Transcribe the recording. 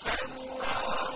سَمُّومًا